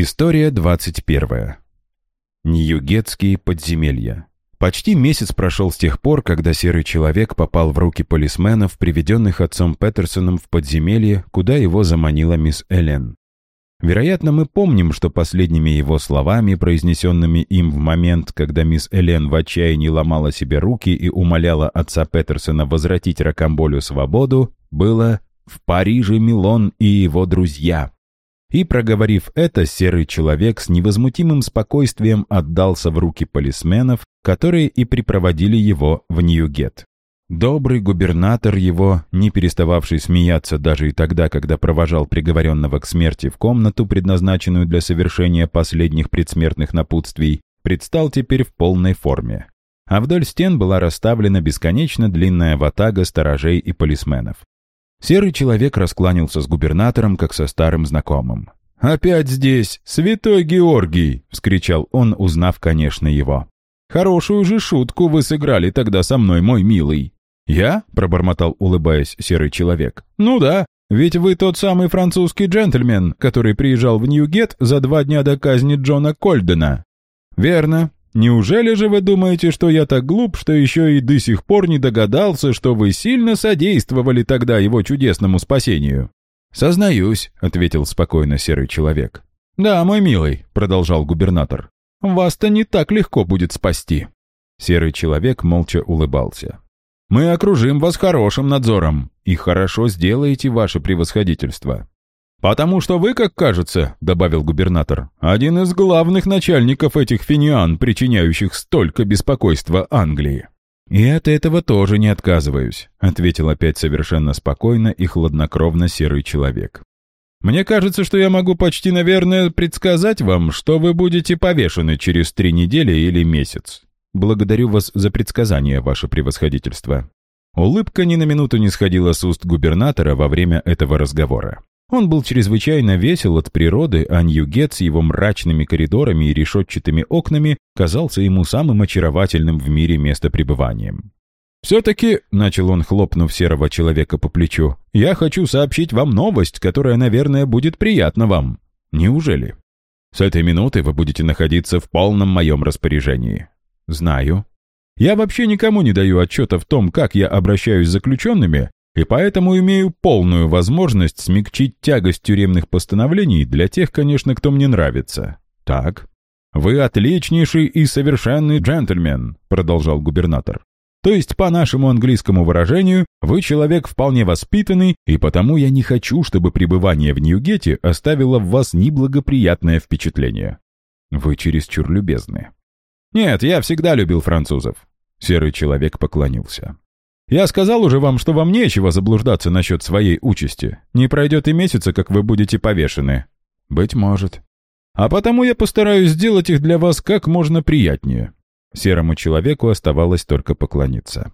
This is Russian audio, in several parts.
История 21. Ньюгетские подземелья. Почти месяц прошел с тех пор, когда серый человек попал в руки полисменов, приведенных отцом Петерсоном в подземелье, куда его заманила мисс Эллен. Вероятно, мы помним, что последними его словами, произнесенными им в момент, когда мисс Элен в отчаянии ломала себе руки и умоляла отца Петерсона возвратить Рокамболю свободу, было «В Париже Милон и его друзья». И, проговорив это, серый человек с невозмутимым спокойствием отдался в руки полисменов, которые и припроводили его в Ньюгет. Добрый губернатор его, не перестававший смеяться даже и тогда, когда провожал приговоренного к смерти в комнату, предназначенную для совершения последних предсмертных напутствий, предстал теперь в полной форме. А вдоль стен была расставлена бесконечно длинная ватага сторожей и полисменов. Серый человек раскланялся с губернатором, как со старым знакомым. «Опять здесь! Святой Георгий!» — вскричал он, узнав, конечно, его. «Хорошую же шутку вы сыграли тогда со мной, мой милый!» «Я?» — пробормотал, улыбаясь, серый человек. «Ну да, ведь вы тот самый французский джентльмен, который приезжал в Ньюгет за два дня до казни Джона Кольдена». «Верно. Неужели же вы думаете, что я так глуп, что еще и до сих пор не догадался, что вы сильно содействовали тогда его чудесному спасению?» «Сознаюсь», — ответил спокойно серый человек. «Да, мой милый», — продолжал губернатор. «Вас-то не так легко будет спасти». Серый человек молча улыбался. Мы окружим вас хорошим надзором и хорошо сделаете ваше превосходительство. «Потому что вы, как кажется, — добавил губернатор, — один из главных начальников этих финиан, причиняющих столько беспокойства Англии». «И от этого тоже не отказываюсь», — ответил опять совершенно спокойно и хладнокровно серый человек. «Мне кажется, что я могу почти, наверное, предсказать вам, что вы будете повешены через три недели или месяц. Благодарю вас за предсказание, ваше превосходительство». Улыбка ни на минуту не сходила с уст губернатора во время этого разговора. Он был чрезвычайно весел от природы, а Ньюгет с его мрачными коридорами и решетчатыми окнами казался ему самым очаровательным в мире местопребыванием. «Все-таки», — начал он, хлопнув серого человека по плечу, «я хочу сообщить вам новость, которая, наверное, будет приятна вам». «Неужели?» «С этой минуты вы будете находиться в полном моем распоряжении. Знаю. Я вообще никому не даю отчета в том, как я обращаюсь с заключенными, и поэтому имею полную возможность смягчить тягость тюремных постановлений для тех, конечно, кто мне нравится. Так. Вы отличнейший и совершенный джентльмен, продолжал губернатор. То есть, по нашему английскому выражению, вы человек вполне воспитанный, и потому я не хочу, чтобы пребывание в Ньюгете оставило в вас неблагоприятное впечатление. Вы чересчур любезны. «Нет, я всегда любил французов». Серый человек поклонился. «Я сказал уже вам, что вам нечего заблуждаться насчет своей участи. Не пройдет и месяца, как вы будете повешены». «Быть может». «А потому я постараюсь сделать их для вас как можно приятнее». Серому человеку оставалось только поклониться.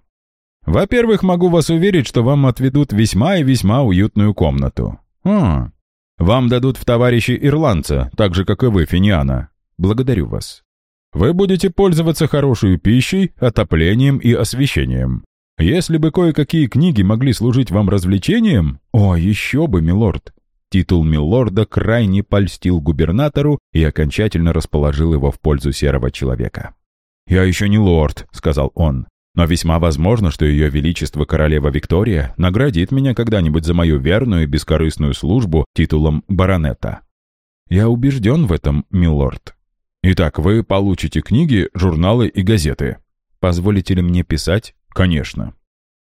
«Во-первых, могу вас уверить, что вам отведут весьма и весьма уютную комнату. А, вам дадут в товарищи ирландца, так же, как и вы, Финиана. Благодарю вас. Вы будете пользоваться хорошей пищей, отоплением и освещением. Если бы кое-какие книги могли служить вам развлечением, о, еще бы, милорд!» Титул милорда крайне польстил губернатору и окончательно расположил его в пользу серого человека. «Я еще не лорд», — сказал он, «но весьма возможно, что ее величество королева Виктория наградит меня когда-нибудь за мою верную и бескорыстную службу титулом баронета». «Я убежден в этом, милорд», Итак, вы получите книги, журналы и газеты. Позволите ли мне писать? Конечно.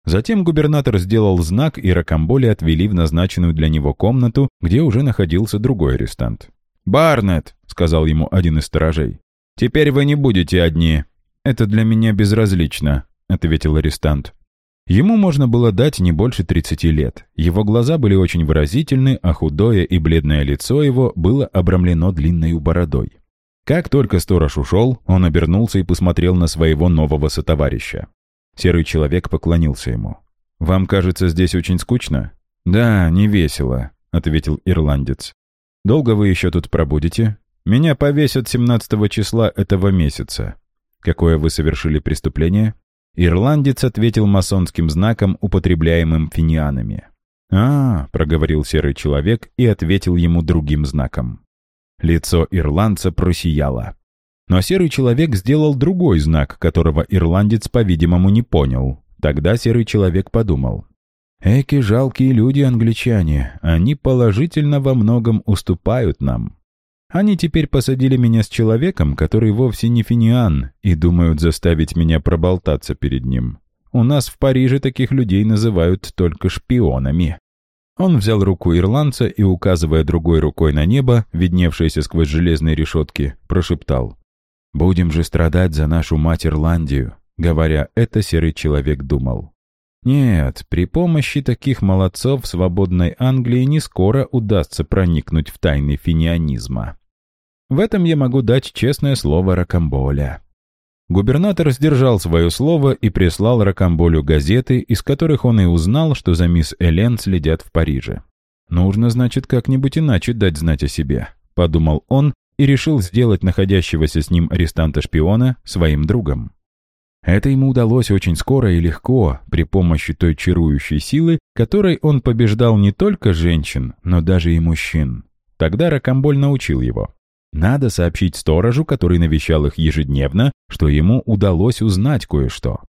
Затем губернатор сделал знак, и Рокамболи отвели в назначенную для него комнату, где уже находился другой арестант. «Барнет», — сказал ему один из сторожей, — «теперь вы не будете одни». «Это для меня безразлично», — ответил арестант. Ему можно было дать не больше 30 лет. Его глаза были очень выразительны, а худое и бледное лицо его было обрамлено длинной бородой. Как только сторож ушел, он обернулся и посмотрел на своего нового сотоварища. Серый человек поклонился ему. «Вам кажется здесь очень скучно?» «Да, не весело», — ответил ирландец. «Долго вы еще тут пробудете?» «Меня повесят 17 числа этого месяца». «Какое вы совершили преступление?» Ирландец ответил масонским знаком, употребляемым финианами. «А, — проговорил серый человек и ответил ему другим знаком. Лицо ирландца просияло. Но серый человек сделал другой знак, которого ирландец, по-видимому, не понял. Тогда серый человек подумал. «Эки жалкие люди, англичане, они положительно во многом уступают нам. Они теперь посадили меня с человеком, который вовсе не финиан, и думают заставить меня проболтаться перед ним. У нас в Париже таких людей называют только шпионами». Он взял руку ирландца и, указывая другой рукой на небо, видневшееся сквозь железные решетки, прошептал. «Будем же страдать за нашу мать Ирландию», говоря это, серый человек думал. Нет, при помощи таких молодцов свободной Англии не скоро удастся проникнуть в тайны финианизма. В этом я могу дать честное слово Рокамболя. Губернатор сдержал свое слово и прислал Рокамболю газеты, из которых он и узнал, что за мисс Элен следят в Париже. «Нужно, значит, как-нибудь иначе дать знать о себе», — подумал он и решил сделать находящегося с ним арестанта-шпиона своим другом. Это ему удалось очень скоро и легко, при помощи той чарующей силы, которой он побеждал не только женщин, но даже и мужчин. Тогда Рокамболь научил его. Надо сообщить сторожу, который навещал их ежедневно, что ему удалось узнать кое-что.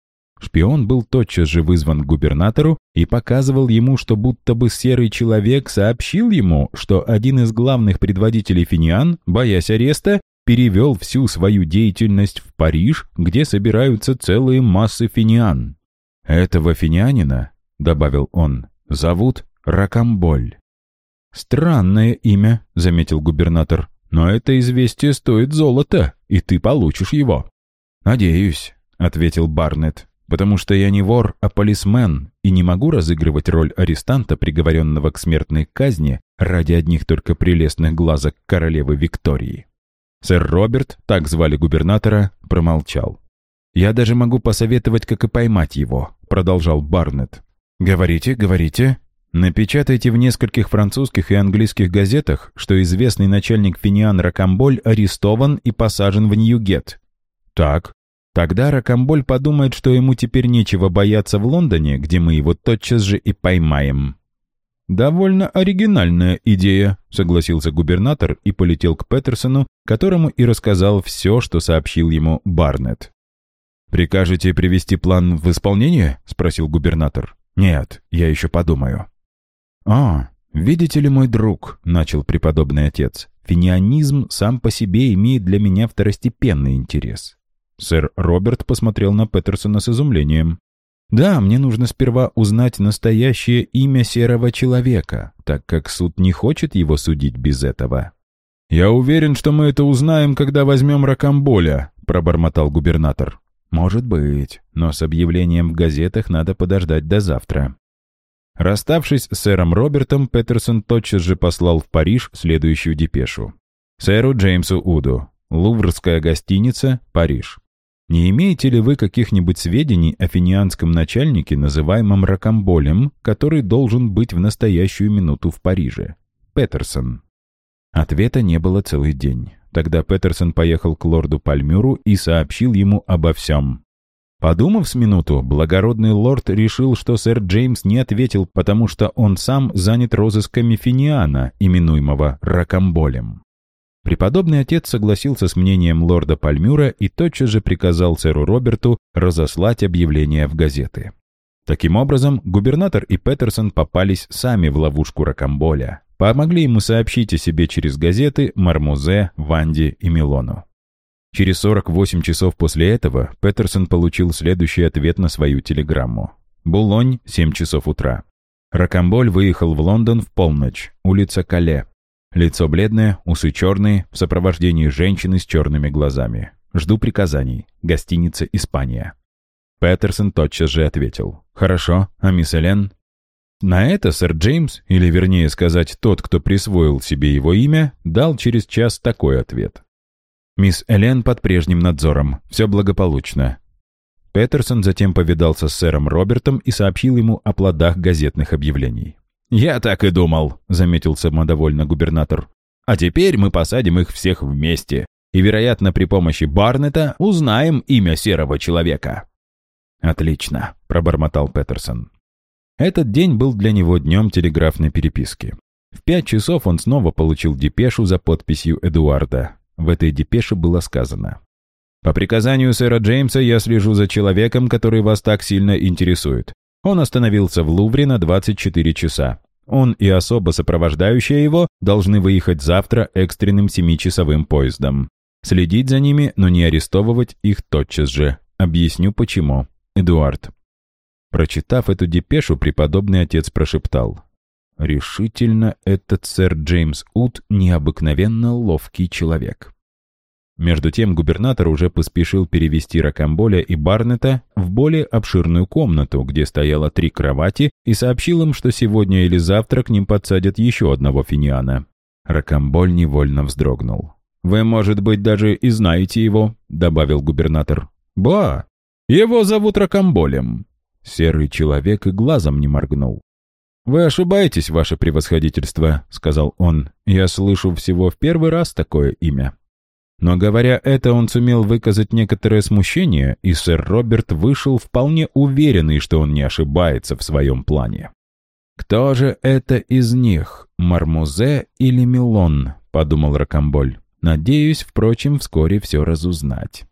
Шпион был тотчас же вызван к губернатору и показывал ему, что будто бы серый человек сообщил ему, что один из главных предводителей финиан, боясь ареста, перевел всю свою деятельность в Париж, где собираются целые массы финиан. «Этого финианина, — добавил он, — зовут Ракамболь». «Странное имя», — заметил губернатор, — «но это известие стоит золота, и ты получишь его». «Надеюсь», — ответил Барнетт, «потому что я не вор, а полисмен, и не могу разыгрывать роль арестанта, приговоренного к смертной казни, ради одних только прелестных глазок королевы Виктории». Сэр Роберт, так звали губернатора, промолчал. «Я даже могу посоветовать, как и поймать его», — продолжал Барнетт. «Говорите, говорите». Напечатайте в нескольких французских и английских газетах, что известный начальник Финиан Ракамболь арестован и посажен в Ньюгет. Так. Тогда Ракамболь подумает, что ему теперь нечего бояться в Лондоне, где мы его тотчас же и поймаем. «Довольно оригинальная идея», — согласился губернатор и полетел к Петерсону, которому и рассказал все, что сообщил ему Барнетт. «Прикажете привести план в исполнение?» — спросил губернатор. «Нет, я еще подумаю». «А, видите ли, мой друг», — начал преподобный отец, «финианизм сам по себе имеет для меня второстепенный интерес». Сэр Роберт посмотрел на Петерсона с изумлением. Да, мне нужно сперва узнать настоящее имя серого человека, так как суд не хочет его судить без этого. «Я уверен, что мы это узнаем, когда возьмем Ракамболя», — пробормотал губернатор. «Может быть, но с объявлением в газетах надо подождать до завтра». Расставшись с сэром Робертом, Петерсон тотчас же послал в Париж следующую депешу. Сэру Джеймсу Уду. Луврская гостиница, Париж. Не имеете ли вы каких-нибудь сведений о финианском начальнике, называемом Ракамболем, который должен быть в настоящую минуту в Париже? Петерсон. Ответа не было целый день. Тогда Петерсон поехал к лорду Пальмюру и сообщил ему обо всем. Подумав с минуту, благородный лорд решил, что сэр Джеймс не ответил, потому что он сам занят розысками Финиана, именуемого Ракамболем. Преподобный отец согласился с мнением лорда Пальмюра и тотчас же приказал сэру Роберту разослать объявления в газеты. Таким образом, губернатор и Петерсон попались сами в ловушку Рокамболя. Помогли ему сообщить о себе через газеты Мармузе, Ванди и Милону. Через 48 часов после этого Петерсон получил следующий ответ на свою телеграмму. Булонь, 7 часов утра. Рокамболь выехал в Лондон в полночь, улица Кале, Лицо бледное, усы черные, в сопровождении женщины с черными глазами. Жду приказаний. Гостиница «Испания». Петерсон тотчас же ответил. «Хорошо, а мисс Элен?» На это сэр Джеймс, или вернее сказать, тот, кто присвоил себе его имя, дал через час такой ответ. «Мисс Элен под прежним надзором. Все благополучно». Петерсон затем повидался с сэром Робертом и сообщил ему о плодах газетных объявлений. «Я так и думал», — заметил самодовольно губернатор. «А теперь мы посадим их всех вместе, и, вероятно, при помощи Барнета узнаем имя серого человека». «Отлично», — пробормотал Петерсон. Этот день был для него днем телеграфной переписки. В пять часов он снова получил депешу за подписью Эдуарда. В этой депеше было сказано. «По приказанию сэра Джеймса я слежу за человеком, который вас так сильно интересует. Он остановился в Лувре на 24 часа. Он и особо сопровождающая его должны выехать завтра экстренным семичасовым поездом. Следить за ними, но не арестовывать их тотчас же. Объясню почему. Эдуард. Прочитав эту депешу, преподобный отец прошептал. Решительно этот сэр Джеймс Ут необыкновенно ловкий человек. Между тем губернатор уже поспешил перевести Рокамболя и Барнета в более обширную комнату, где стояло три кровати, и сообщил им, что сегодня или завтра к ним подсадят еще одного финиана. Рокамболь невольно вздрогнул. «Вы, может быть, даже и знаете его», — добавил губернатор. «Ба! Его зовут Рокамболем». Серый человек и глазом не моргнул. «Вы ошибаетесь, ваше превосходительство», — сказал он. «Я слышу всего в первый раз такое имя». Но говоря это, он сумел выказать некоторое смущение, и сэр Роберт вышел вполне уверенный, что он не ошибается в своем плане. «Кто же это из них, Мармузе или Милон?» — подумал Рокамболь. «Надеюсь, впрочем, вскоре все разузнать».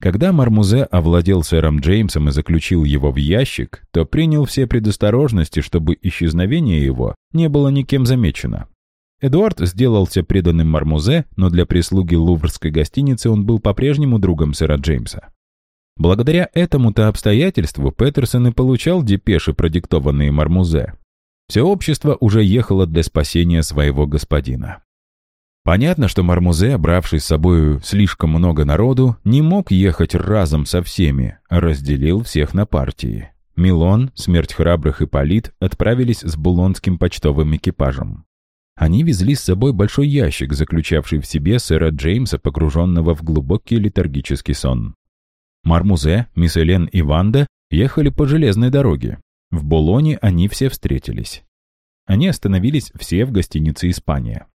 Когда Мармузе овладел сэром Джеймсом и заключил его в ящик, то принял все предосторожности, чтобы исчезновение его не было никем замечено. Эдуард сделался преданным Мармузе, но для прислуги Луврской гостиницы он был по-прежнему другом сэра Джеймса. Благодаря этому-то обстоятельству Петерсон и получал депеши, продиктованные Мармузе. Все общество уже ехало для спасения своего господина. Понятно, что Мармузе, бравший с собою слишком много народу, не мог ехать разом со всеми, а разделил всех на партии. Милон, смерть храбрых и Полит отправились с булонским почтовым экипажем. Они везли с собой большой ящик, заключавший в себе сэра Джеймса, погруженного в глубокий летаргический сон. Мармузе, мисс Элен и Ванда ехали по железной дороге. В Болоне они все встретились. Они остановились все в гостинице «Испания».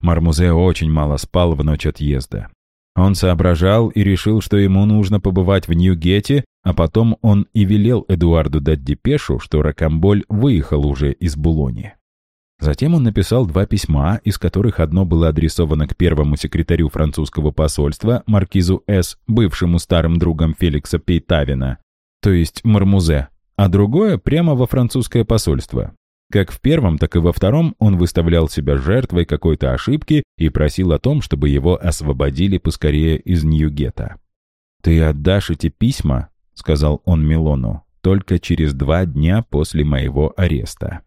Мармузе очень мало спал в ночь отъезда. Он соображал и решил, что ему нужно побывать в Нью-Гете, а потом он и велел Эдуарду дать депешу, что Рокамболь выехал уже из Булони. Затем он написал два письма, из которых одно было адресовано к первому секретарю французского посольства, маркизу С., бывшему старым другом Феликса Пейтавина, то есть Мармузе, а другое прямо во французское посольство. Как в первом, так и во втором он выставлял себя жертвой какой-то ошибки и просил о том, чтобы его освободили поскорее из Нью-Гетта. «Ты отдашь эти письма», — сказал он Милону, — «только через два дня после моего ареста».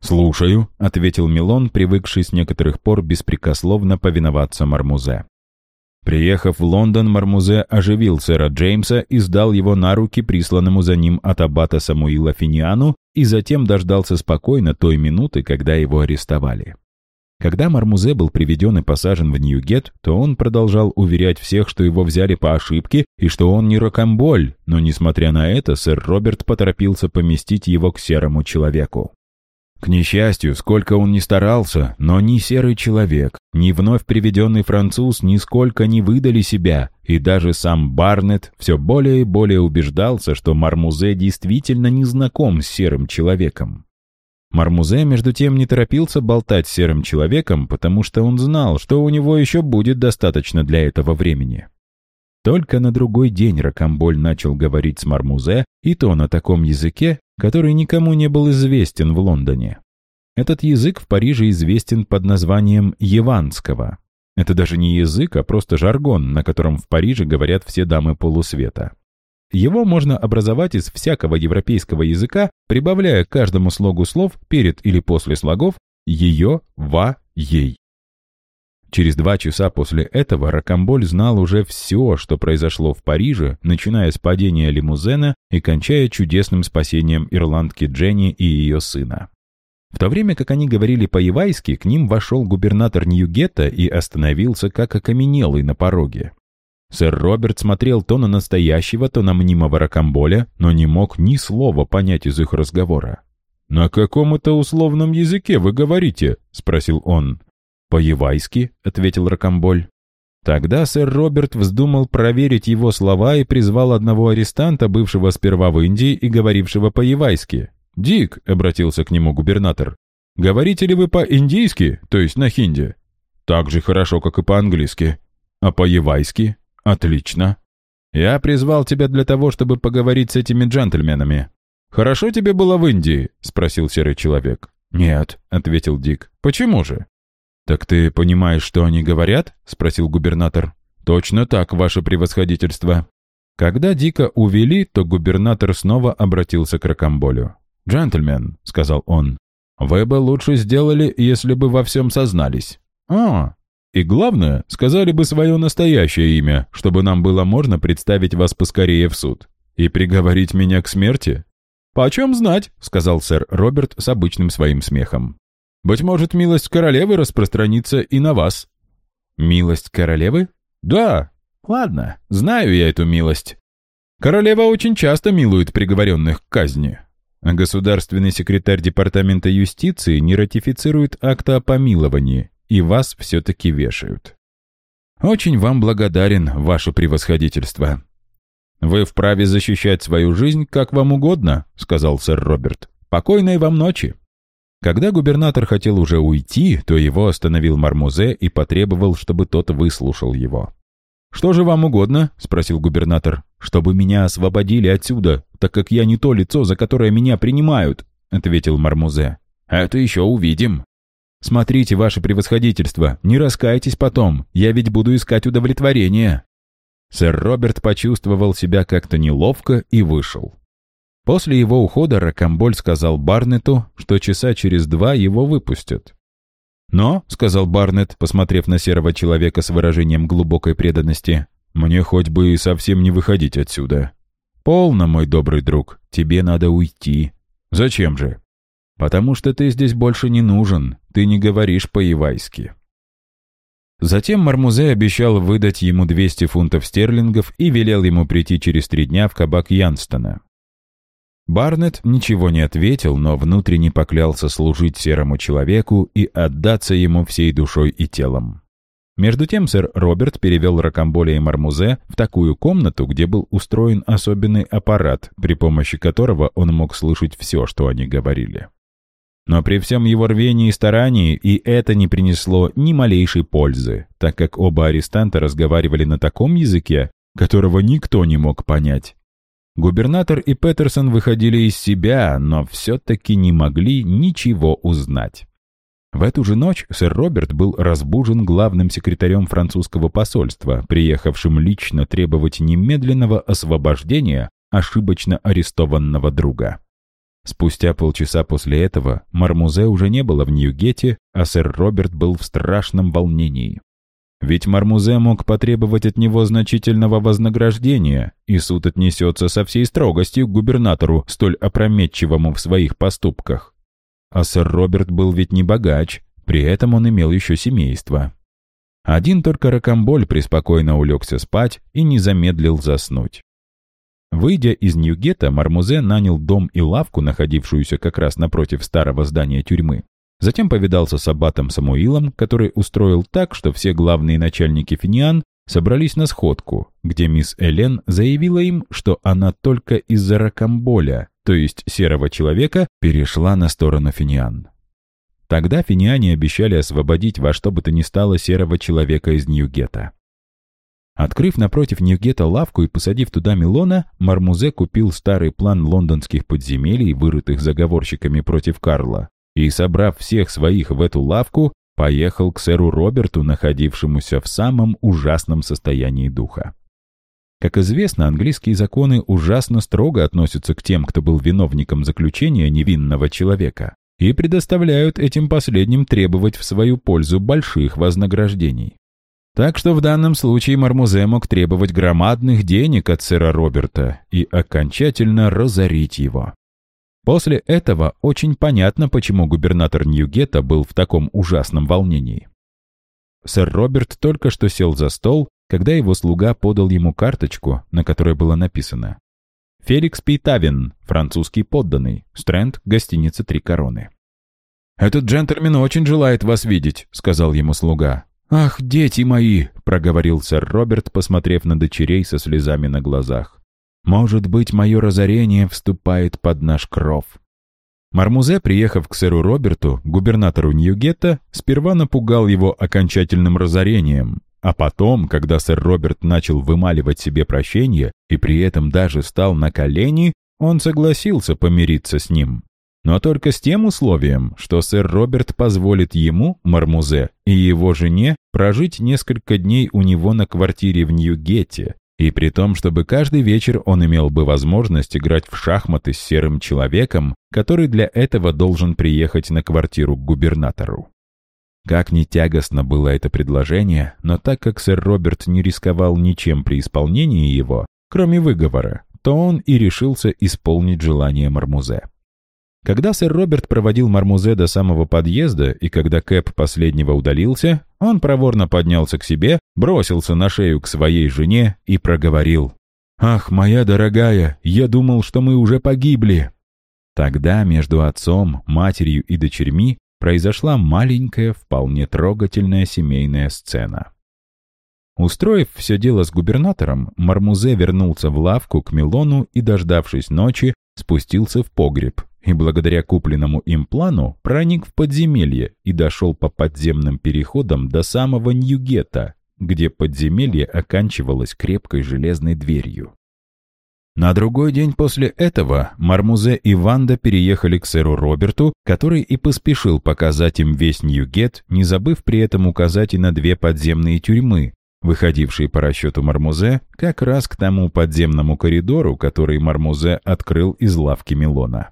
«Слушаю», — ответил Милон, привыкший с некоторых пор беспрекословно повиноваться Мармузе. Приехав в Лондон, Мармузе оживил сэра Джеймса и сдал его на руки присланному за ним от аббата Самуила Финиану и затем дождался спокойно той минуты, когда его арестовали. Когда Мармузе был приведен и посажен в Ньюгет, то он продолжал уверять всех, что его взяли по ошибке и что он не рокамболь, но, несмотря на это, сэр Роберт поторопился поместить его к серому человеку. К несчастью, сколько он ни старался, но ни серый человек, ни вновь приведенный француз нисколько не выдали себя, и даже сам Барнетт все более и более убеждался, что Мармузе действительно не знаком с серым человеком. Мармузе, между тем, не торопился болтать с серым человеком, потому что он знал, что у него еще будет достаточно для этого времени. Только на другой день Рокамболь начал говорить с Мармузе, и то на таком языке, который никому не был известен в Лондоне. Этот язык в Париже известен под названием «Еванского». Это даже не язык, а просто жаргон, на котором в Париже говорят все дамы полусвета. Его можно образовать из всякого европейского языка, прибавляя к каждому слогу слов перед или после слогов «ее», «ва», «ей». Через два часа после этого Рокамболь знал уже все, что произошло в Париже, начиная с падения лимузена и кончая чудесным спасением ирландки Дженни и ее сына. В то время как они говорили по-евайски, к ним вошел губернатор Ньюгетта и остановился как окаменелый на пороге. Сэр Роберт смотрел то на настоящего, то на мнимого Рокамболя, но не мог ни слова понять из их разговора. «На каком это условном языке вы говорите?» — спросил он. «По-евайски», — ответил Рокомболь. Тогда сэр Роберт вздумал проверить его слова и призвал одного арестанта, бывшего сперва в Индии и говорившего по-евайски. «Дик», — обратился к нему губернатор, — Говорите ли вы по-индийски, то есть на хинди? Так же хорошо, как и по-английски. А по-евайски? Отлично. Я призвал тебя для того, чтобы поговорить с этими джентльменами. Хорошо тебе было в Индии? Спросил серый человек. Нет, ответил Дик. Почему же? Так ты понимаешь, что они говорят? Спросил губернатор. Точно так, ваше превосходительство. Когда Дика увели, то губернатор снова обратился к Рокамболю. «Джентльмен», — сказал он, — «вы бы лучше сделали, если бы во всем сознались». «А, и главное, сказали бы свое настоящее имя, чтобы нам было можно представить вас поскорее в суд. И приговорить меня к смерти?» «Почем знать», — сказал сэр Роберт с обычным своим смехом. «Быть может, милость королевы распространится и на вас». «Милость королевы?» «Да». «Ладно, знаю я эту милость. Королева очень часто милует приговоренных к казни. Государственный секретарь Департамента юстиции не ратифицирует акта о помиловании, и вас все-таки вешают. Очень вам благодарен, ваше превосходительство. Вы вправе защищать свою жизнь как вам угодно, сказал сэр Роберт. Покойной вам ночи. Когда губернатор хотел уже уйти, то его остановил Мармузе и потребовал, чтобы тот выслушал его. «Что же вам угодно?» — спросил губернатор. «Чтобы меня освободили отсюда, так как я не то лицо, за которое меня принимают», — ответил Мармузе. «Это еще увидим». «Смотрите, ваше превосходительство, не раскайтесь потом, я ведь буду искать удовлетворение». Сэр Роберт почувствовал себя как-то неловко и вышел. После его ухода Рокамболь сказал Барнету, что часа через два его выпустят. «Но», — сказал Барнет, посмотрев на серого человека с выражением глубокой преданности, «мне хоть бы и совсем не выходить отсюда». «Полно, мой добрый друг, тебе надо уйти». «Зачем же?» «Потому что ты здесь больше не нужен, ты не говоришь по-евайски». Затем Мармузе обещал выдать ему 200 фунтов стерлингов и велел ему прийти через три дня в кабак Янстона. Барнетт ничего не ответил, но внутренне поклялся служить серому человеку и отдаться ему всей душой и телом. Между тем сэр Роберт перевел Рокамболя и Мармузе в такую комнату, где был устроен особенный аппарат, при помощи которого он мог слышать все, что они говорили. Но при всем его рвении и старании и это не принесло ни малейшей пользы, так как оба арестанта разговаривали на таком языке, которого никто не мог понять. Губернатор и Петерсон выходили из себя, но все-таки не могли ничего узнать. В эту же ночь сэр Роберт был разбужен главным секретарем французского посольства, приехавшим лично требовать немедленного освобождения ошибочно арестованного друга. Спустя полчаса после этого Мармузе уже не было в Нью-Гете, а сэр Роберт был в страшном волнении. Ведь Мармузе мог потребовать от него значительного вознаграждения, и суд отнесется со всей строгостью к губернатору, столь опрометчивому в своих поступках. А сэр Роберт был ведь не богач, при этом он имел еще семейство. Один только Рокамболь преспокойно улегся спать и не замедлил заснуть. Выйдя из Ньюгета, Мармузе нанял дом и лавку, находившуюся как раз напротив старого здания тюрьмы. Затем повидался с аббатом Самуилом, который устроил так, что все главные начальники финиан собрались на сходку, где мисс Элен заявила им, что она только из-за ракомболя, то есть серого человека, перешла на сторону финиан. Тогда финиане обещали освободить во что бы то ни стало серого человека из Ньюгета. Открыв напротив Ньюгета лавку и посадив туда Милона, Мармузе купил старый план лондонских подземелий, вырытых заговорщиками против Карла, и, собрав всех своих в эту лавку, поехал к сэру Роберту, находившемуся в самом ужасном состоянии духа. Как известно, английские законы ужасно строго относятся к тем, кто был виновником заключения невинного человека, и предоставляют этим последним требовать в свою пользу больших вознаграждений. Так что в данном случае Мармузе мог требовать громадных денег от сэра Роберта и окончательно разорить его. После этого очень понятно, почему губернатор Ньюгета был в таком ужасном волнении. Сэр Роберт только что сел за стол, когда его слуга подал ему карточку, на которой было написано «Феликс Пейтавин, французский подданный, Стрэнд, гостиница «Три короны». «Этот джентльмен очень желает вас видеть», — сказал ему слуга. «Ах, дети мои!» — проговорил сэр Роберт, посмотрев на дочерей со слезами на глазах. «Может быть, мое разорение вступает под наш кров». Мармузе, приехав к сэру Роберту, губернатору Ньюгетта, сперва напугал его окончательным разорением, а потом, когда сэр Роберт начал вымаливать себе прощение и при этом даже стал на колени, он согласился помириться с ним. Но только с тем условием, что сэр Роберт позволит ему, Мармузе, и его жене прожить несколько дней у него на квартире в Ньюгетте, и при том, чтобы каждый вечер он имел бы возможность играть в шахматы с серым человеком, который для этого должен приехать на квартиру к губернатору. Как ни тягостно было это предложение, но так как сэр Роберт не рисковал ничем при исполнении его, кроме выговора, то он и решился исполнить желание Мармузе. Когда сэр Роберт проводил Мармузе до самого подъезда, и когда Кэп последнего удалился, он проворно поднялся к себе, бросился на шею к своей жене и проговорил. «Ах, моя дорогая, я думал, что мы уже погибли!» Тогда между отцом, матерью и дочерьми произошла маленькая, вполне трогательная семейная сцена. Устроив все дело с губернатором, Мармузе вернулся в лавку к Милону и, дождавшись ночи, спустился в погреб, и благодаря купленному им плану проник в подземелье и дошел по подземным переходам до самого Ньюгета, где подземелье оканчивалось крепкой железной дверью. На другой день после этого Мармузе и Ванда переехали к сэру Роберту, который и поспешил показать им весь Ньюгет, не забыв при этом указать и на две подземные тюрьмы, выходившие по расчету Мармузе как раз к тому подземному коридору, который Мармузе открыл из лавки Милона.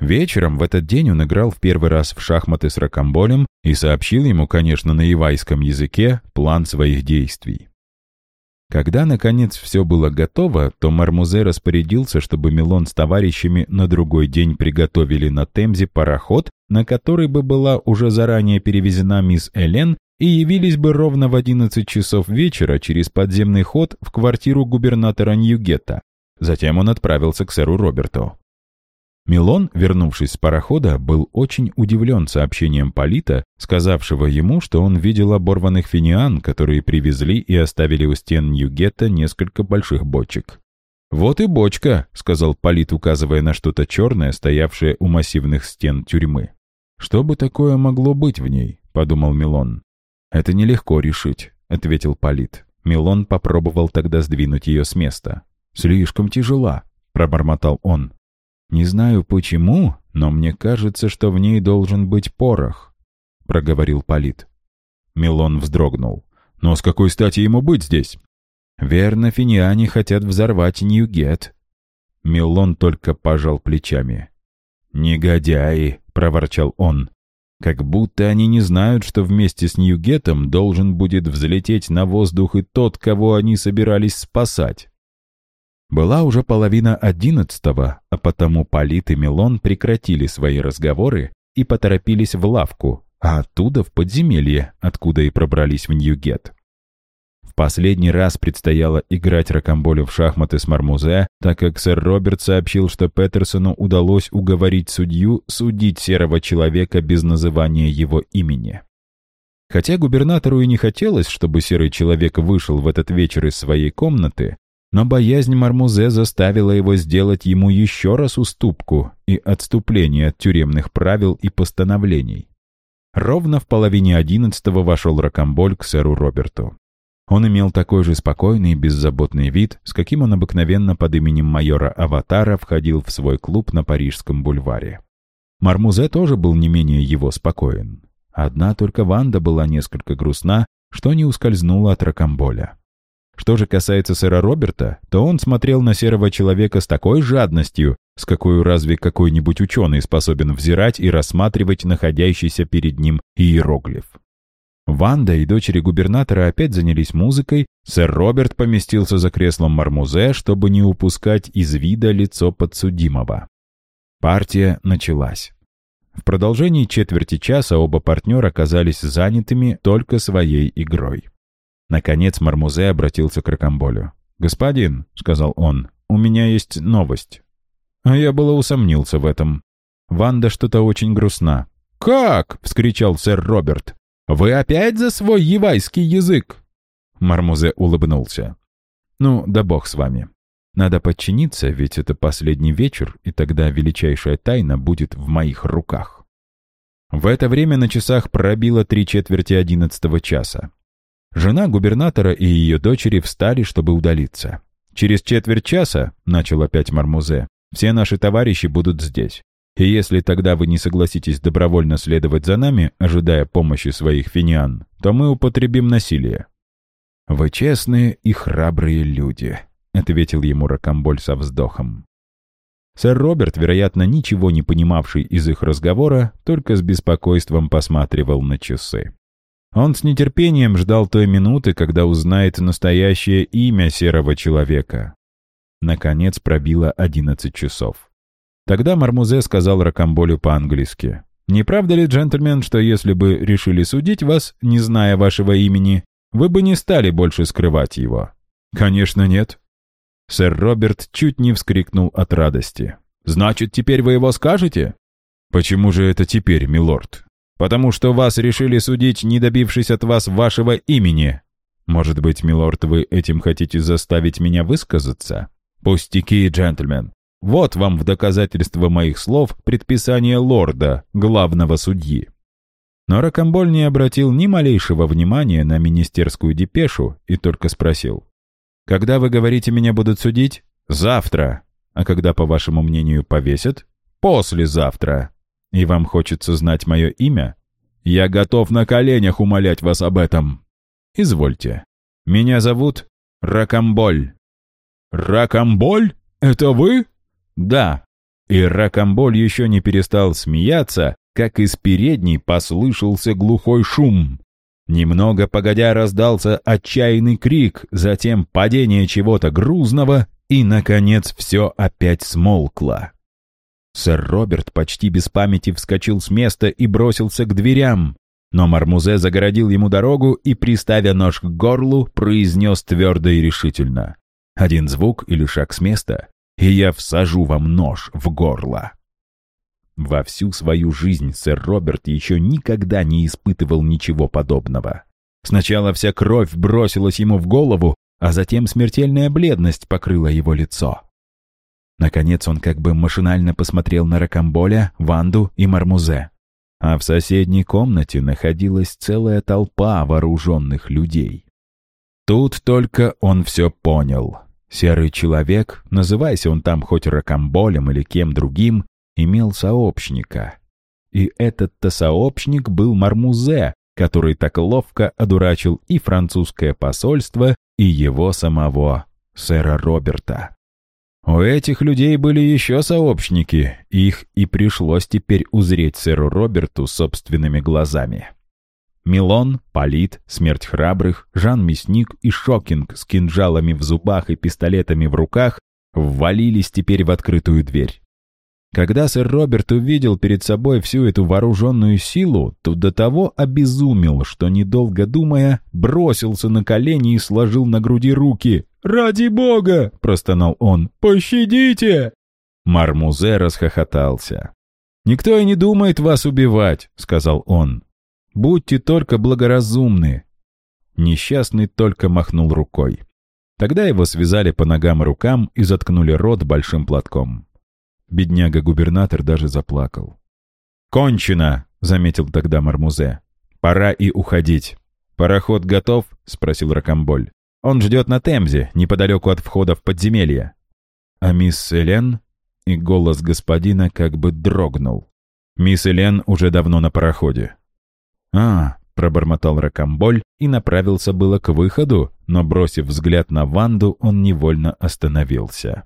Вечером в этот день он играл в первый раз в шахматы с Рокамболем и сообщил ему, конечно, на ивайском языке, план своих действий. Когда, наконец, все было готово, то Мармузе распорядился, чтобы Милон с товарищами на другой день приготовили на Темзе пароход, на который бы была уже заранее перевезена мисс Элен, и явились бы ровно в 11 часов вечера через подземный ход в квартиру губернатора Ньюгетта. Затем он отправился к сэру Роберту. Милон, вернувшись с парохода, был очень удивлен сообщением Полита, сказавшего ему, что он видел оборванных финиан, которые привезли и оставили у стен Ньюгетта несколько больших бочек. «Вот и бочка», — сказал Полит, указывая на что-то черное, стоявшее у массивных стен тюрьмы. «Что бы такое могло быть в ней?» — подумал Милон. «Это нелегко решить», — ответил Полит. Милон попробовал тогда сдвинуть ее с места. «Слишком тяжела», — пробормотал он. «Не знаю почему, но мне кажется, что в ней должен быть порох», — проговорил Полит. Милон вздрогнул. «Но с какой стати ему быть здесь?» «Верно, финиане хотят взорвать Ньюгет». Милон только пожал плечами. «Негодяи!» — проворчал он. «Как будто они не знают, что вместе с Ньюгетом должен будет взлететь на воздух и тот, кого они собирались спасать». Была уже половина одиннадцатого, а потому Полит и Милон прекратили свои разговоры и поторопились в лавку, а оттуда в подземелье, откуда и пробрались в Ньюгет. В последний раз предстояло играть ракомболю в шахматы с Мармузе, так как сэр Роберт сообщил, что Петерсону удалось уговорить судью судить серого человека без называния его имени. Хотя губернатору и не хотелось, чтобы серый человек вышел в этот вечер из своей комнаты, но боязнь Мармузе заставила его сделать ему еще раз уступку и отступление от тюремных правил и постановлений. Ровно в половине одиннадцатого вошел Рокамболь к сэру Роберту. Он имел такой же спокойный и беззаботный вид, с каким он обыкновенно под именем майора Аватара входил в свой клуб на Парижском бульваре. Мармузе тоже был не менее его спокоен. Одна только Ванда была несколько грустна, что не ускользнула от Рокамболя. Что же касается сэра Роберта, то он смотрел на серого человека с такой жадностью, с какой разве какой-нибудь ученый способен взирать и рассматривать находящийся перед ним иероглиф. Ванда и дочери губернатора опять занялись музыкой, сэр Роберт поместился за креслом Мармузе, чтобы не упускать из вида лицо подсудимого. Партия началась. В продолжении четверти часа оба партнера оказались занятыми только своей игрой. Наконец Мармузе обратился к Рокамболю. «Господин», — сказал он, — «у меня есть новость». А я было усомнился в этом. Ванда что-то очень грустна. «Как?» — вскричал сэр Роберт. «Вы опять за свой евайский язык?» Мармузе улыбнулся. «Ну, да бог с вами. Надо подчиниться, ведь это последний вечер, и тогда величайшая тайна будет в моих руках. В это время на часах пробило три четверти одиннадцатого часа. Жена губернатора и ее дочери встали, чтобы удалиться. «Через четверть часа», — начал опять Мармузе, — «все наши товарищи будут здесь. И если тогда вы не согласитесь добровольно следовать за нами, ожидая помощи своих финиан, то мы употребим насилие». «Вы честные и храбрые люди», — ответил ему Рокамболь со вздохом. Сэр Роберт, вероятно, ничего не понимавший из их разговора, только с беспокойством посматривал на часы. Он с нетерпением ждал той минуты, когда узнает настоящее имя серого человека. Наконец пробило одиннадцать часов. Тогда Мармузе сказал Рокамболю по-английски. «Не правда ли, джентльмен, что если бы решили судить вас, не зная вашего имени, вы бы не стали больше скрывать его?» «Конечно нет», Сэр Роберт чуть не вскрикнул от радости. «Значит, теперь вы его скажете?» «Почему же это теперь, милорд?» «Потому что вас решили судить, не добившись от вас вашего имени». «Может быть, милорд, вы этим хотите заставить меня высказаться?» «Пустяки, джентльмен. Вот вам в доказательство моих слов предписание лорда, главного судьи». Но Рокомболь не обратил ни малейшего внимания на министерскую депешу и только спросил. Когда вы говорите, меня будут судить? Завтра. А когда, по вашему мнению, повесят? Послезавтра. И вам хочется знать мое имя? Я готов на коленях умолять вас об этом. Извольте. Меня зовут Ракамболь. Ракамболь? Это вы? Да. И Ракамболь еще не перестал смеяться, как из передней послышался глухой шум. Немного погодя раздался отчаянный крик, затем падение чего-то грузного, и, наконец, все опять смолкло. Сэр Роберт почти без памяти вскочил с места и бросился к дверям, но Мармузе загородил ему дорогу и, приставя нож к горлу, произнес твердо и решительно. «Один звук или шаг с места, и я всажу вам нож в горло». Во всю свою жизнь сэр Роберт еще никогда не испытывал ничего подобного. Сначала вся кровь бросилась ему в голову, а затем смертельная бледность покрыла его лицо. Наконец он как бы машинально посмотрел на Рокамболя, Ванду и Мармузе. А в соседней комнате находилась целая толпа вооруженных людей. Тут только он все понял. Серый человек, называйся он там хоть Рокамболем или кем другим, имел сообщника. И этот-то сообщник был Мармузе, который так ловко одурачил и французское посольство, и его самого, сэра Роберта. У этих людей были еще сообщники, их и пришлось теперь узреть сэру Роберту собственными глазами. Милон, Полит, Смерть Храбрых, Жан Мясник и Шокинг с кинжалами в зубах и пистолетами в руках ввалились теперь в открытую дверь. Когда сэр Роберт увидел перед собой всю эту вооруженную силу, то до того обезумел, что, недолго думая, бросился на колени и сложил на груди руки. «Ради бога!» — простонал он. «Пощадите!» Мармузе расхохотался. «Никто и не думает вас убивать», — сказал он. «Будьте только благоразумны». Несчастный только махнул рукой. Тогда его связали по ногам и рукам и заткнули рот большим платком. Бедняга-губернатор даже заплакал. «Кончено!» — заметил тогда Мармузе. «Пора и уходить». «Пароход готов?» — спросил Рокомболь. «Он ждет на Темзе, неподалеку от входа в подземелье». «А мисс Элен?» И голос господина как бы дрогнул. «Мисс Элен уже давно на пароходе». «А, — пробормотал Рокомболь и направился было к выходу, но, бросив взгляд на Ванду, он невольно остановился.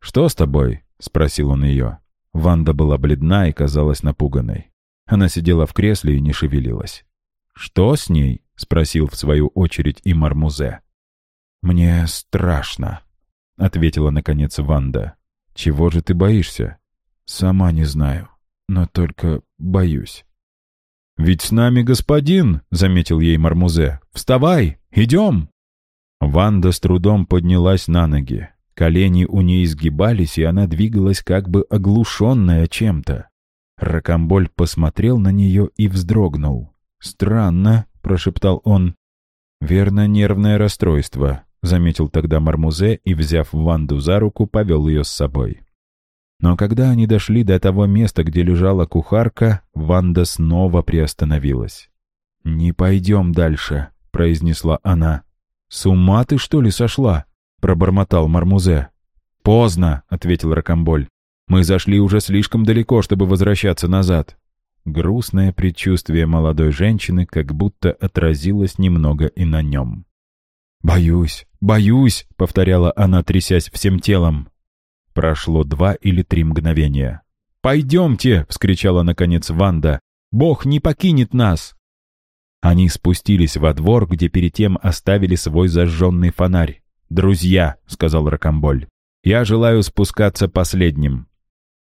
«Что с тобой?» — спросил он ее. Ванда была бледна и казалась напуганной. Она сидела в кресле и не шевелилась. «Что с ней?» — спросил в свою очередь и Мармузе. «Мне страшно», — ответила наконец Ванда. «Чего же ты боишься?» «Сама не знаю, но только боюсь». «Ведь с нами господин», — заметил ей Мармузе. «Вставай, идем!» Ванда с трудом поднялась на ноги. Колени у ней изгибались, и она двигалась как бы оглушенная чем-то. Ракомболь посмотрел на нее и вздрогнул. «Странно», — прошептал он. «Верно, нервное расстройство», — заметил тогда Мармузе и, взяв Ванду за руку, повел ее с собой. Но когда они дошли до того места, где лежала кухарка, Ванда снова приостановилась. «Не пойдем дальше», — произнесла она. «С ума ты, что ли, сошла?» — пробормотал Мармузе. «Поздно», — ответил Ракомболь. «Мы зашли уже слишком далеко, чтобы возвращаться назад». Грустное предчувствие молодой женщины как будто отразилось немного и на нем. «Боюсь, боюсь», — повторяла она, трясясь всем телом. Прошло два или три мгновения. «Пойдемте!» — вскричала наконец Ванда. «Бог не покинет нас!» Они спустились во двор, где перед тем оставили свой зажженный фонарь. «Друзья», — сказал Ракомболь, — «я желаю спускаться последним».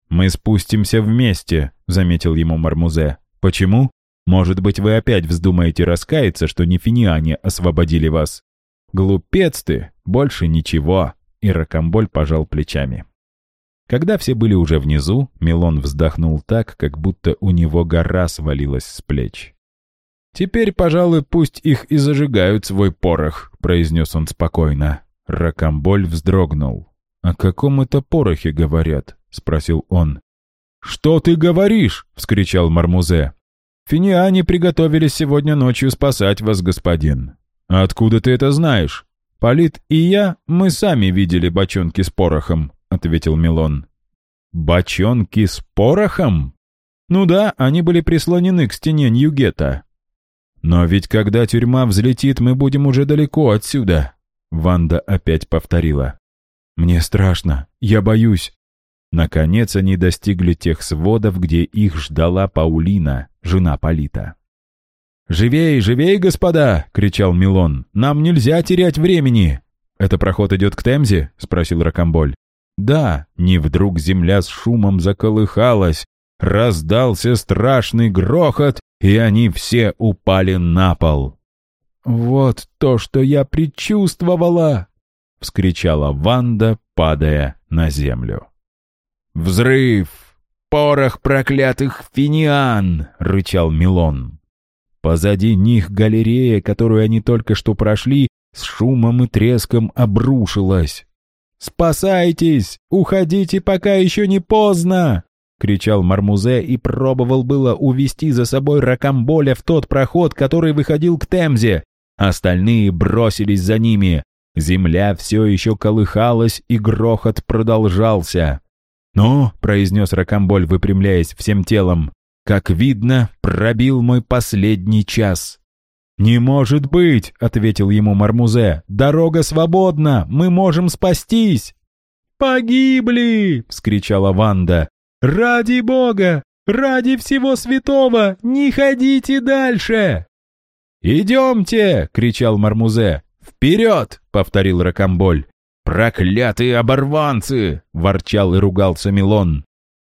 «Мы спустимся вместе», — заметил ему Мармузе. «Почему? Может быть, вы опять вздумаете раскаяться, что не финиане освободили вас?» «Глупец ты! Больше ничего!» И Ракомболь пожал плечами. Когда все были уже внизу, Милон вздохнул так, как будто у него гора свалилась с плеч. «Теперь, пожалуй, пусть их и зажигают свой порох», — произнес он спокойно. Ракомболь вздрогнул. «О каком это порохе говорят?» — спросил он. «Что ты говоришь?» — вскричал Мармузе. «Финиане приготовились сегодня ночью спасать вас, господин». «Откуда ты это знаешь?» «Полит и я, мы сами видели бочонки с порохом», — ответил Милон. «Бочонки с порохом?» «Ну да, они были прислонены к стене Ньюгета». «Но ведь когда тюрьма взлетит, мы будем уже далеко отсюда», — Ванда опять повторила. «Мне страшно, я боюсь». Наконец они достигли тех сводов, где их ждала Паулина, жена Полита. «Живей, живей, господа!» — кричал Милон. «Нам нельзя терять времени!» «Это проход идет к Темзе?» — спросил Ракомболь. Да, не вдруг земля с шумом заколыхалась, раздался страшный грохот, и они все упали на пол. «Вот то, что я предчувствовала!» — вскричала Ванда, падая на землю. «Взрыв! Порох проклятых финиан!» — рычал Милон. Позади них галерея, которую они только что прошли, с шумом и треском обрушилась. «Спасайтесь! Уходите, пока еще не поздно!» — кричал Мармузе и пробовал было увести за собой Ракамболя в тот проход, который выходил к Темзе. Остальные бросились за ними. Земля все еще колыхалась, и грохот продолжался. «Ну», — произнес Ракамболь, выпрямляясь всем телом, — «как видно, пробил мой последний час. «Не может быть!» — ответил ему Мармузе. «Дорога свободна! Мы можем спастись!» «Погибли!» — вскричала Ванда. «Ради Бога! Ради всего святого! Не ходите дальше!» «Идемте!» — кричал Мармузе. «Вперед!» — повторил Ракамболь. «Проклятые оборванцы!» — ворчал и ругался Милон.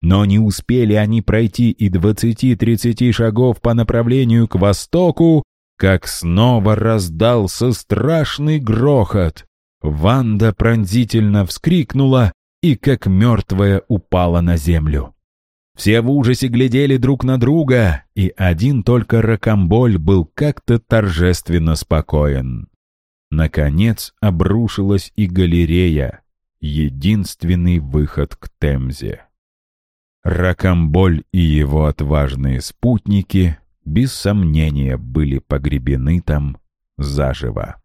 Но не успели они пройти и двадцати-тридцати шагов по направлению к востоку, как снова раздался страшный грохот. Ванда пронзительно вскрикнула и, как мертвая, упала на землю. Все в ужасе глядели друг на друга, и один только Ракамболь был как-то торжественно спокоен. Наконец обрушилась и галерея, единственный выход к Темзе. Ракамболь и его отважные спутники без сомнения были погребены там заживо.